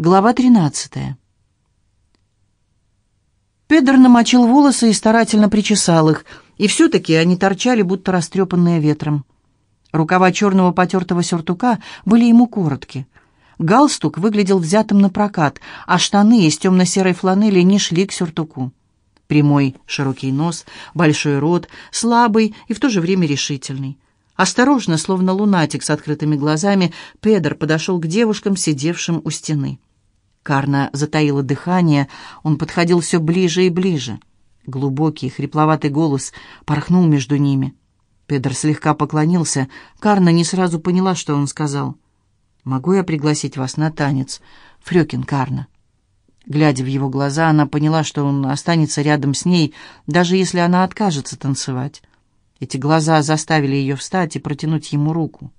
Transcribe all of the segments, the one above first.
Глава 13. Педер намочил волосы и старательно причесал их, и все-таки они торчали, будто растрепанные ветром. Рукава черного потертого сюртука были ему коротки. Галстук выглядел взятым на прокат, а штаны из темно-серой фланели не шли к сюртуку. Прямой, широкий нос, большой рот, слабый и в то же время решительный. Осторожно, словно лунатик с открытыми глазами, Педер подошел к девушкам, сидевшим у стены. Карна затаила дыхание, он подходил все ближе и ближе. Глубокий, хрипловатый голос порхнул между ними. Педер слегка поклонился. Карна не сразу поняла, что он сказал. «Могу я пригласить вас на танец, Фрёкин Карна?» Глядя в его глаза, она поняла, что он останется рядом с ней, даже если она откажется танцевать. Эти глаза заставили ее встать и протянуть ему руку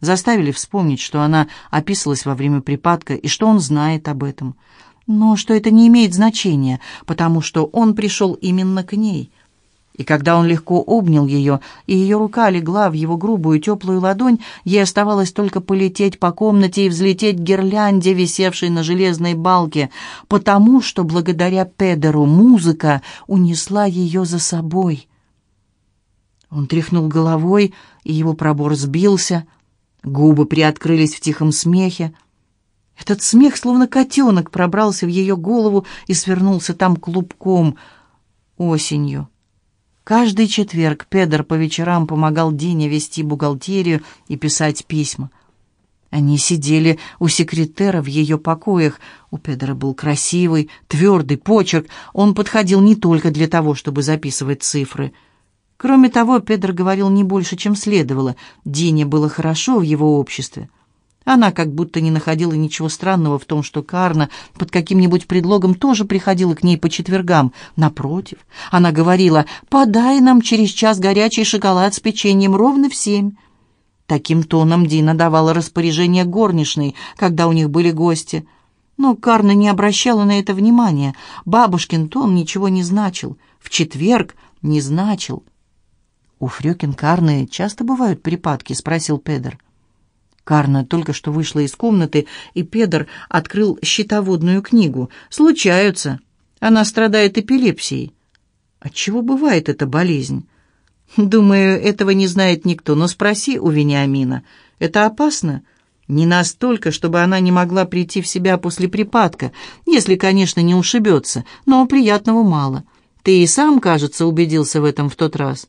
заставили вспомнить, что она описалась во время припадка и что он знает об этом. Но что это не имеет значения, потому что он пришел именно к ней. И когда он легко обнял ее, и ее рука легла в его грубую теплую ладонь, ей оставалось только полететь по комнате и взлететь к гирлянде, висевшей на железной балке, потому что благодаря Педеру музыка унесла ее за собой. Он тряхнул головой, и его пробор сбился — Губы приоткрылись в тихом смехе. Этот смех, словно котенок, пробрался в ее голову и свернулся там клубком осенью. Каждый четверг Педер по вечерам помогал Дине вести бухгалтерию и писать письма. Они сидели у секретера в ее покоях. У Педера был красивый, твердый почерк. Он подходил не только для того, чтобы записывать цифры — Кроме того, Педро говорил не больше, чем следовало. Дине было хорошо в его обществе. Она как будто не находила ничего странного в том, что Карна под каким-нибудь предлогом тоже приходила к ней по четвергам. Напротив, она говорила «Подай нам через час горячий шоколад с печеньем ровно в семь». Таким тоном Дина давала распоряжение горничной, когда у них были гости. Но Карна не обращала на это внимания. Бабушкин тон ничего не значил. В четверг не значил. «У Фрёкин Карны часто бывают припадки?» — спросил Педер. Карна только что вышла из комнаты, и Педер открыл счетоводную книгу. «Случаются. Она страдает эпилепсией». «Отчего бывает эта болезнь?» «Думаю, этого не знает никто, но спроси у Вениамина. Это опасно?» «Не настолько, чтобы она не могла прийти в себя после припадка, если, конечно, не ушибется, но приятного мало. Ты и сам, кажется, убедился в этом в тот раз».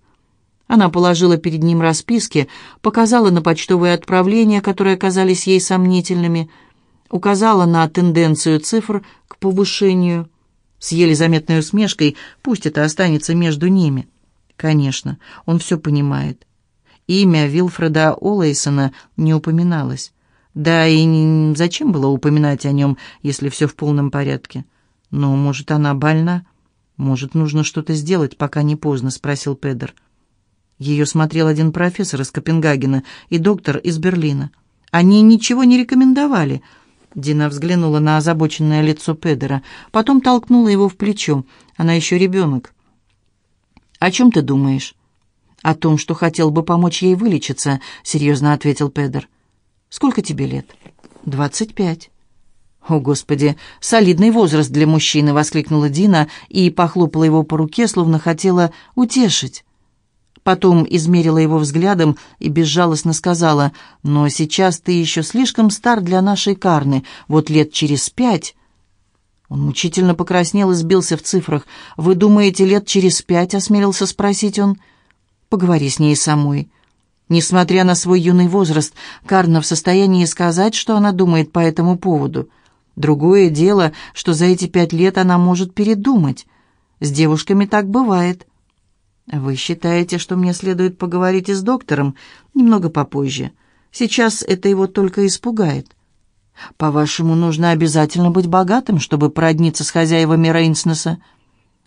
Она положила перед ним расписки, показала на почтовые отправления, которые оказались ей сомнительными, указала на тенденцию цифр к повышению. С еле заметной усмешкой пусть это останется между ними. Конечно, он все понимает. Имя Вилфреда Олэйсона не упоминалось. Да и зачем было упоминать о нем, если все в полном порядке? Ну, может, она больна? Может, нужно что-то сделать, пока не поздно, спросил Педер. — ее смотрел один профессор из Копенгагена и доктор из Берлина. Они ничего не рекомендовали. Дина взглянула на озабоченное лицо Педера, потом толкнула его в плечо. Она еще ребенок. «О чем ты думаешь?» «О том, что хотел бы помочь ей вылечиться», — серьезно ответил Педер. «Сколько тебе лет?» «Двадцать пять». «О, Господи, солидный возраст для мужчины!» — воскликнула Дина и похлопала его по руке, словно хотела утешить. Потом измерила его взглядом и безжалостно сказала, «Но сейчас ты еще слишком стар для нашей Карны, вот лет через пять...» Он мучительно покраснел и сбился в цифрах. «Вы думаете, лет через пять?» — осмелился спросить он. «Поговори с ней самой». Несмотря на свой юный возраст, Карна в состоянии сказать, что она думает по этому поводу. Другое дело, что за эти пять лет она может передумать. С девушками так бывает. «Вы считаете, что мне следует поговорить и с доктором немного попозже? Сейчас это его только испугает. По-вашему, нужно обязательно быть богатым, чтобы продниться с хозяевами Рейнснеса?»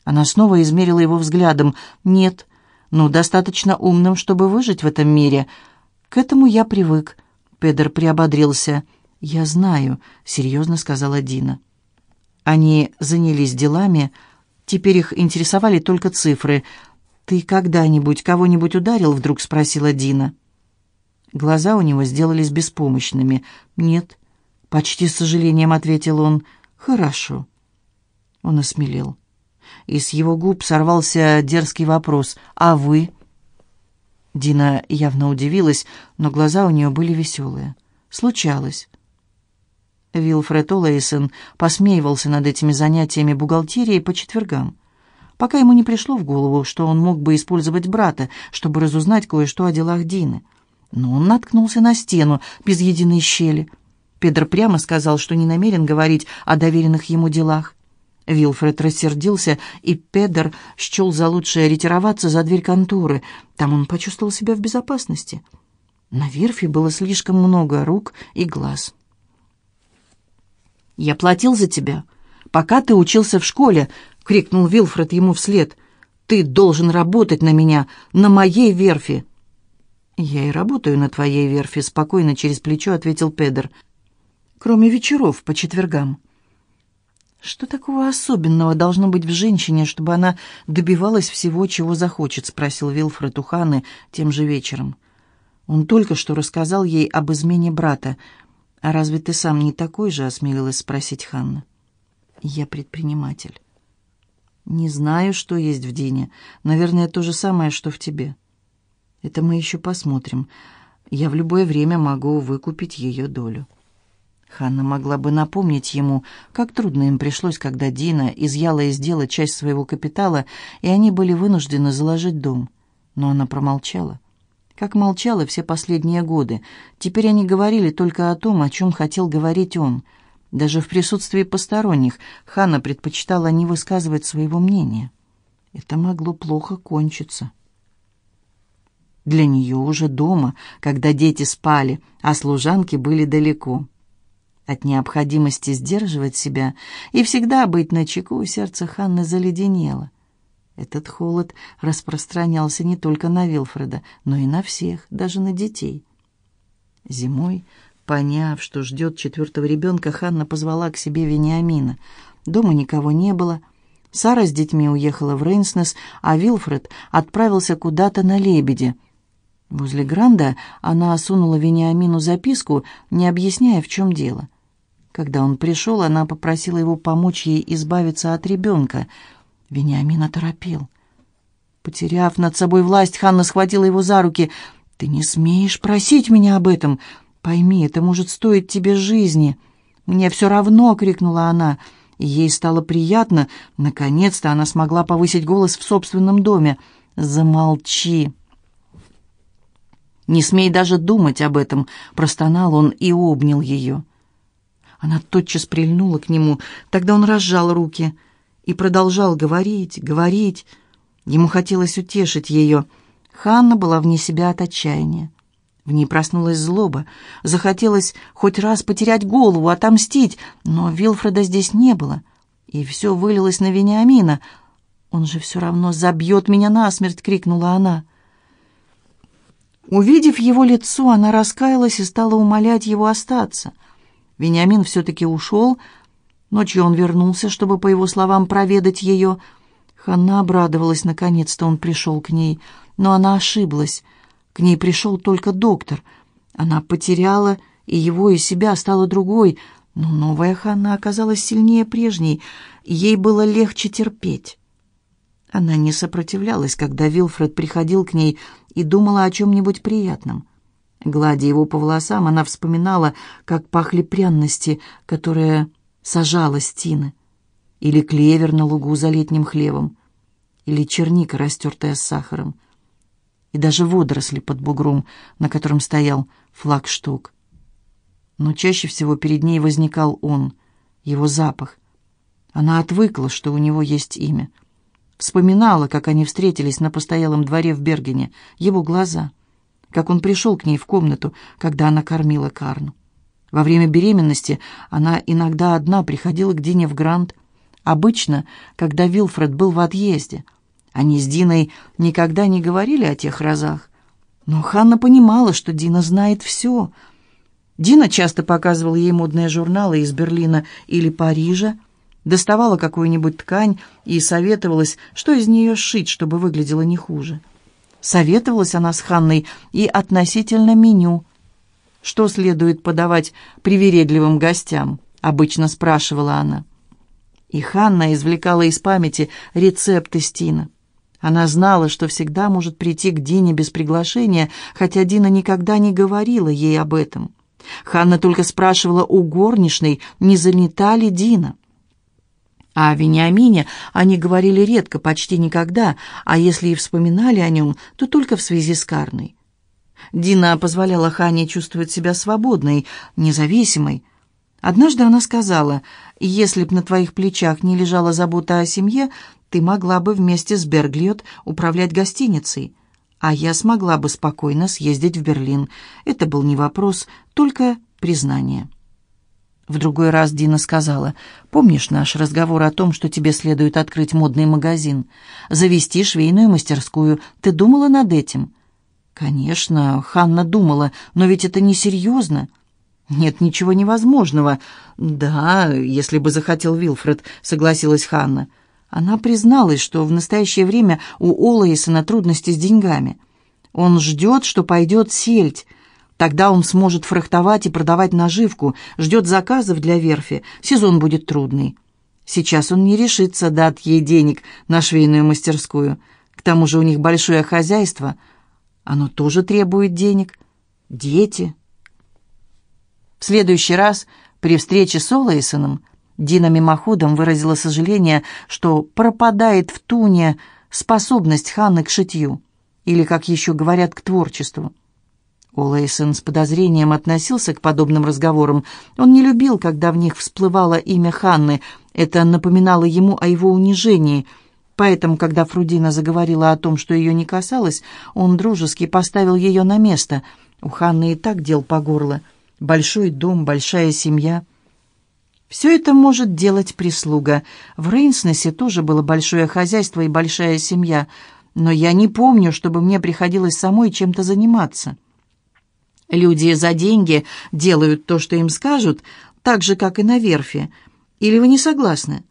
Она снова измерила его взглядом. «Нет, но достаточно умным, чтобы выжить в этом мире. К этому я привык». Педер приободрился. «Я знаю», — серьезно сказала Дина. Они занялись делами. Теперь их интересовали только цифры — «Ты когда-нибудь кого-нибудь ударил?» — вдруг спросила Дина. Глаза у него сделались беспомощными. «Нет». Почти с сожалением ответил он. «Хорошо». Он осмелел. И с его губ сорвался дерзкий вопрос. «А вы?» Дина явно удивилась, но глаза у нее были веселые. «Случалось». Вилфред Олэйсон посмеивался над этими занятиями бухгалтерией по четвергам, пока ему не пришло в голову, что он мог бы использовать брата, чтобы разузнать кое-что о делах Дины. Но он наткнулся на стену без единой щели. Педро прямо сказал, что не намерен говорить о доверенных ему делах. Вилфред рассердился, и Педер счел за лучшее ретироваться за дверь конторы. Там он почувствовал себя в безопасности. На верфи было слишком много рук и глаз. «Я платил за тебя, пока ты учился в школе», — крикнул Вилфред ему вслед. «Ты должен работать на меня, на моей верфи». «Я и работаю на твоей верфи», — спокойно через плечо ответил Педер. «Кроме вечеров по четвергам». «Что такого особенного должно быть в женщине, чтобы она добивалась всего, чего захочет?» — спросил Вилфред у Ханны тем же вечером. Он только что рассказал ей об измене брата. «А разве ты сам не такой же?» — осмелилась спросить Ханна. «Я предприниматель». «Не знаю, что есть в Дине. Наверное, то же самое, что в тебе». «Это мы еще посмотрим. Я в любое время могу выкупить ее долю». Ханна могла бы напомнить ему, как трудно им пришлось, когда Дина изъяла из дела часть своего капитала, и они были вынуждены заложить дом. Но она промолчала. Как молчала все последние годы. Теперь они говорили только о том, о чем хотел говорить он. Даже в присутствии посторонних Ханна предпочитала не высказывать своего мнения. Это могло плохо кончиться. Для нее уже дома, когда дети спали, а служанки были далеко. От необходимости сдерживать себя и всегда быть начеку сердце Ханны заледенело. Этот холод распространялся не только на Вилфреда, но и на всех, даже на детей. Зимой, поняв, что ждет четвертого ребенка, Ханна позвала к себе Вениамина. Дома никого не было. Сара с детьми уехала в Рейнснес, а Вилфред отправился куда-то на лебеде. Возле Гранда она сунула Вениамину записку, не объясняя, в чем дело — когда он пришел, она попросила его помочь ей избавиться от ребенка. Вениамин оторопел. Потеряв над собой власть, Ханна схватила его за руки. «Ты не смеешь просить меня об этом. Пойми, это может стоить тебе жизни». «Мне все равно!» — крикнула она. И ей стало приятно. Наконец-то она смогла повысить голос в собственном доме. «Замолчи!» «Не смей даже думать об этом!» — простонал он и обнял ее. Она тотчас прильнула к нему. Тогда он разжал руки и продолжал говорить, говорить. Ему хотелось утешить ее. Ханна была вне себя от отчаяния. В ней проснулась злоба. Захотелось хоть раз потерять голову, отомстить, но Вилфреда здесь не было. И все вылилось на Вениамина. «Он же все равно забьет меня насмерть!» — крикнула она. Увидев его лицо, она раскаялась и стала умолять его остаться — Вениамин все-таки ушел. Ночью он вернулся, чтобы, по его словам, проведать ее. Ханна обрадовалась, наконец-то он пришел к ней. Но она ошиблась. К ней пришел только доктор. Она потеряла и его, и себя, стала другой. Но новая Ханна оказалась сильнее прежней. Ей было легче терпеть. Она не сопротивлялась, когда Вилфред приходил к ней и думала о чем-нибудь приятном. Гладя его по волосам, она вспоминала, как пахли пряности, которые сажала Стина, или клевер на лугу за летним хлебом, или черника, растертая с сахаром, и даже водоросли под бугром, на котором стоял флагшток. Но чаще всего перед ней возникал он, его запах. Она отвыкла, что у него есть имя. Вспоминала, как они встретились на постоялом дворе в Бергене, его глаза — как он пришел к ней в комнату, когда она кормила Карну. Во время беременности она иногда одна приходила к Дине в Грант. Обычно, когда Вилфред был в отъезде. Они с Диной никогда не говорили о тех разах. Но Ханна понимала, что Дина знает все. Дина часто показывала ей модные журналы из Берлина или Парижа, доставала какую-нибудь ткань и советовалась, что из нее сшить, чтобы выглядело не хуже. Советовалась она с Ханной и относительно меню. Что следует подавать привередливым гостям?» — обычно спрашивала она. И Ханна извлекала из памяти рецепты Стина. Она знала, что всегда может прийти к Дине без приглашения, хотя Дина никогда не говорила ей об этом. Ханна только спрашивала у горничной, не занята ли Дина. А о Вениамине они говорили редко, почти никогда, а если и вспоминали о нем, то только в связи с Карной. Дина позволяла Хане чувствовать себя свободной, независимой. Однажды она сказала, «Если б на твоих плечах не лежала забота о семье, ты могла бы вместе с Берглиот управлять гостиницей, а я смогла бы спокойно съездить в Берлин. Это был не вопрос, только признание». В другой раз Дина сказала, «Помнишь наш разговор о том, что тебе следует открыть модный магазин, завести швейную мастерскую? Ты думала над этим?» «Конечно, Ханна думала, но ведь это несерьезно». «Нет ничего невозможного». «Да, если бы захотел Вилфред», — согласилась Ханна. Она призналась, что в настоящее время у Олаисона трудности с деньгами. Он ждет, что пойдет сельдь. Тогда он сможет фрахтовать и продавать наживку, ждет заказов для верфи. Сезон будет трудный. Сейчас он не решится дать ей денег на швейную мастерскую. К тому же у них большое хозяйство — оно тоже требует денег. Дети. В следующий раз при встрече с Олэйсоном Дина мимоходом выразила сожаление, что пропадает в Туне способность Ханны к шитью, или, как еще говорят, к творчеству. Олэйсон с подозрением относился к подобным разговорам. Он не любил, когда в них всплывало имя Ханны. Это напоминало ему о его унижении – Поэтому, когда Фрудина заговорила о том, что ее не касалось, он дружески поставил ее на место. У Ханны и так дел по горло. Большой дом, большая семья. Все это может делать прислуга. В Рейнснесе тоже было большое хозяйство и большая семья, но я не помню, чтобы мне приходилось самой чем-то заниматься. Люди за деньги делают то, что им скажут, так же, как и на верфи. Или вы не согласны?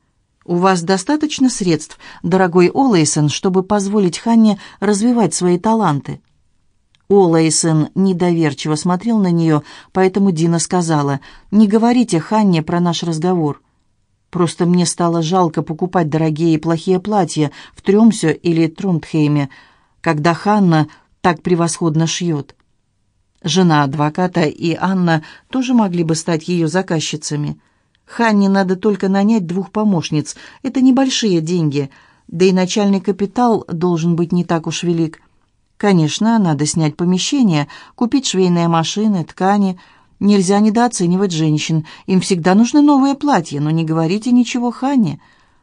«У вас достаточно средств, дорогой Олэйсон, чтобы позволить Ханне развивать свои таланты?» Олэйсон недоверчиво смотрел на нее, поэтому Дина сказала, «Не говорите Ханне про наш разговор. Просто мне стало жалко покупать дорогие и плохие платья в Трёмсе или Трундхейме, когда Ханна так превосходно шьет». Жена адвоката и Анна тоже могли бы стать ее заказчицами. Ханне надо только нанять двух помощниц. Это небольшие деньги, да и начальный капитал должен быть не так уж велик. Конечно, надо снять помещение, купить швейные машины, ткани. Нельзя недооценивать женщин. Им всегда нужны новые платья, но не говорите ничего Ханне.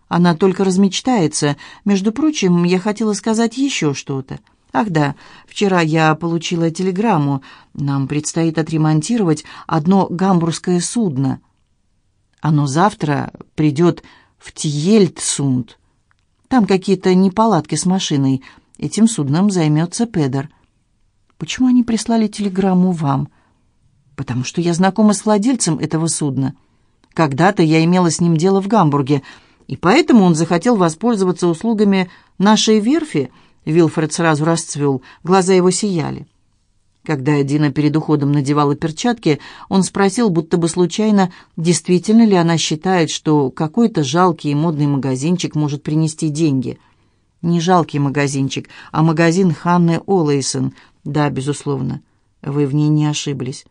Она только размечтается. Между прочим, я хотела сказать еще что-то. Ах да, вчера я получила телеграмму. Нам предстоит отремонтировать одно гамбургское судно. Оно завтра придет в Тиельтсунд. Там какие-то неполадки с машиной. Этим судном займется Педер. Почему они прислали телеграмму вам? Потому что я знакома с владельцем этого судна. Когда-то я имела с ним дело в Гамбурге, и поэтому он захотел воспользоваться услугами нашей верфи. Вилфред сразу расцвел, глаза его сияли. Когда Дина перед уходом надевала перчатки, он спросил, будто бы случайно, действительно ли она считает, что какой-то жалкий и модный магазинчик может принести деньги. Не жалкий магазинчик, а магазин Ханны Олэйсон. Да, безусловно, вы в ней не ошиблись.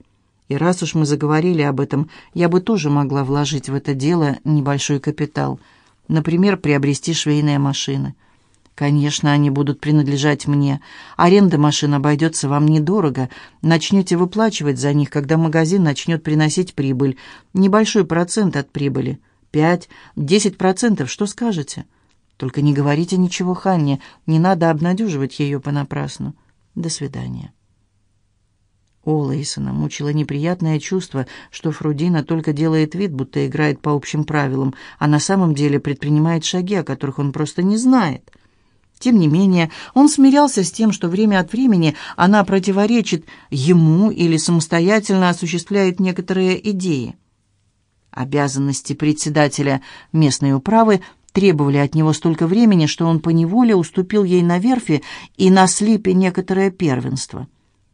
И раз уж мы заговорили об этом, я бы тоже могла вложить в это дело небольшой капитал. Например, приобрести швейные машины. Конечно, они будут принадлежать мне. Аренда машин обойдется вам недорого. Начнете выплачивать за них, когда магазин начнет приносить прибыль. Небольшой процент от прибыли. Пять, десять процентов, что скажете? Только не говорите ничего Ханне, не надо обнадеживать ее понапрасну. До свидания. Олэйсона мучило неприятное чувство, что Фрудина только делает вид, будто играет по общим правилам, а на самом деле предпринимает шаги, о которых он просто не знает. Тем не менее, он смирялся с тем, что время от времени она противоречит ему или самостоятельно осуществляет некоторые идеи. Обязанности председателя местной управы требовали от него столько времени, что он поневоле уступил ей на верфи и на слипе некоторое первенство.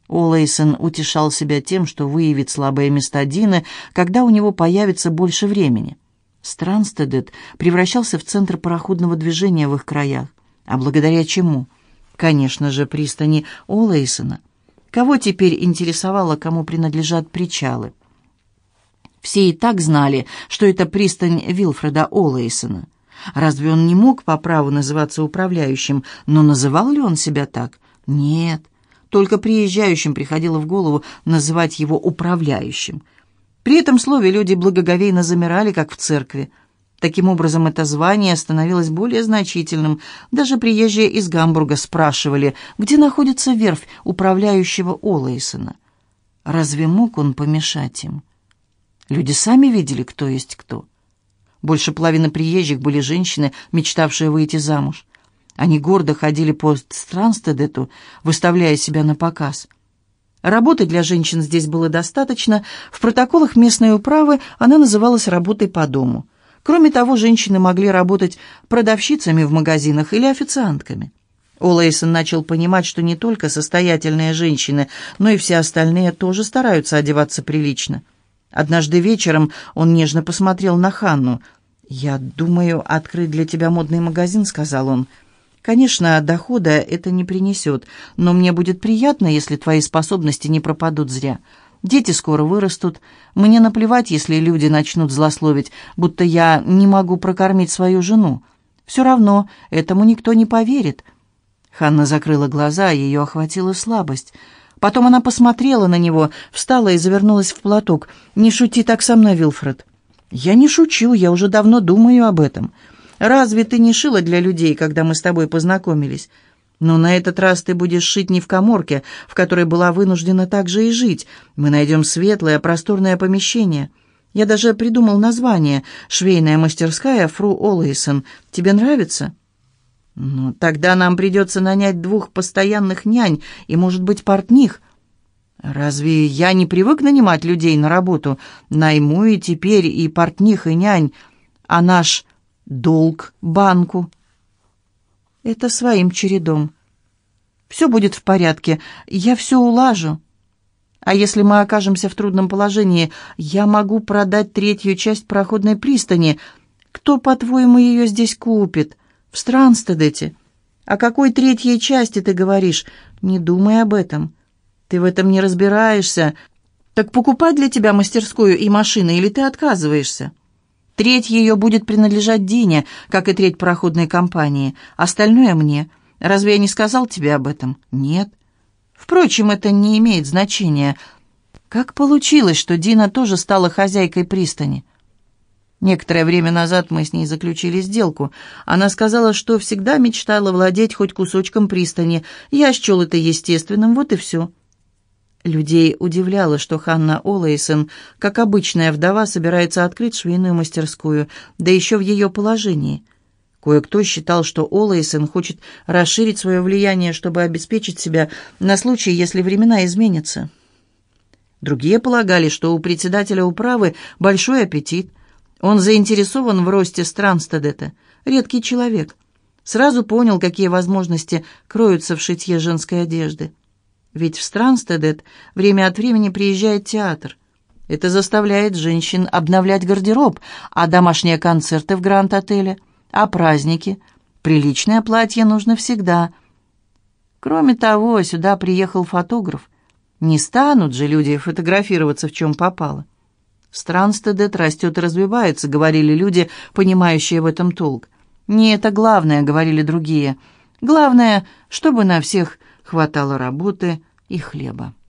Олэйсон утешал себя тем, что выявит слабые места Дины, когда у него появится больше времени. Странстедет превращался в центр пароходного движения в их краях. А благодаря чему? Конечно же, пристани Олэйсона. Кого теперь интересовало, кому принадлежат причалы? Все и так знали, что это пристань Вилфреда Олэйсона. Разве он не мог по праву называться управляющим, но называл ли он себя так? Нет. Только приезжающим приходило в голову называть его управляющим. При этом слове люди благоговейно замирали, как в церкви. Таким образом, это звание становилось более значительным. Даже приезжие из Гамбурга спрашивали, где находится верфь управляющего Олэйсона. Разве мог он помешать им? Люди сами видели, кто есть кто. Больше половины приезжих были женщины, мечтавшие выйти замуж. Они гордо ходили по Странстедету, выставляя себя на показ. Работы для женщин здесь было достаточно. В протоколах местной управы она называлась работой по дому. Кроме того, женщины могли работать продавщицами в магазинах или официантками. Олэйсон начал понимать, что не только состоятельные женщины, но и все остальные тоже стараются одеваться прилично. Однажды вечером он нежно посмотрел на Ханну. «Я думаю открыть для тебя модный магазин», — сказал он. Конечно, дохода это не принесет, но мне будет приятно, если твои способности не пропадут зря. Дети скоро вырастут. Мне наплевать, если люди начнут злословить, будто я не могу прокормить свою жену. Все равно этому никто не поверит». Ханна закрыла глаза, ее охватила слабость. Потом она посмотрела на него, встала и завернулась в платок. «Не шути так со мной, Вилфред». «Я не шучу, я уже давно думаю об этом». Разве ты не шила для людей, когда мы с тобой познакомились? Но на этот раз ты будешь шить не в коморке, в которой была вынуждена также и жить. Мы найдем светлое, просторное помещение. Я даже придумал название «Швейная мастерская Фру Олэйсон». Тебе нравится?» «Ну, тогда нам придется нанять двух постоянных нянь и, может быть, портних». «Разве я не привык нанимать людей на работу? Найму и теперь и портних, и нянь. А наш долг банку. Это своим чередом. Все будет в порядке, я все улажу. А если мы окажемся в трудном положении, я могу продать третью часть проходной пристани. Кто, по-твоему, ее здесь купит? В Странстедете. О какой третьей части ты говоришь? Не думай об этом. Ты в этом не разбираешься. Так покупать для тебя мастерскую и машины, или ты отказываешься?» Треть ее будет принадлежать Дине, как и треть пароходной компании. Остальное мне. Разве я не сказал тебе об этом? Нет. Впрочем, это не имеет значения. Как получилось, что Дина тоже стала хозяйкой пристани? Некоторое время назад мы с ней заключили сделку. Она сказала, что всегда мечтала владеть хоть кусочком пристани. Я счел это естественным, вот и все. Людей удивляло, что Ханна Олэйсон, как обычная вдова, собирается открыть швейную мастерскую, да еще в ее положении. Кое-кто считал, что Олэйсон хочет расширить свое влияние, чтобы обеспечить себя на случай, если времена изменятся. Другие полагали, что у председателя управы большой аппетит. Он заинтересован в росте Странстедета, редкий человек. Сразу понял, какие возможности кроются в шитье женской одежды. Ведь в Странстедет время от времени приезжает театр. Это заставляет женщин обновлять гардероб, а домашние концерты в Гранд-отеле, а праздники. Приличное платье нужно всегда. Кроме того, сюда приехал фотограф. Не станут же люди фотографироваться в чем попало. Странстедет растет и развивается, говорили люди, понимающие в этом толк. Не это главное, говорили другие. Главное, чтобы на всех хватало работы и хлеба.